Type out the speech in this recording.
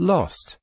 lost.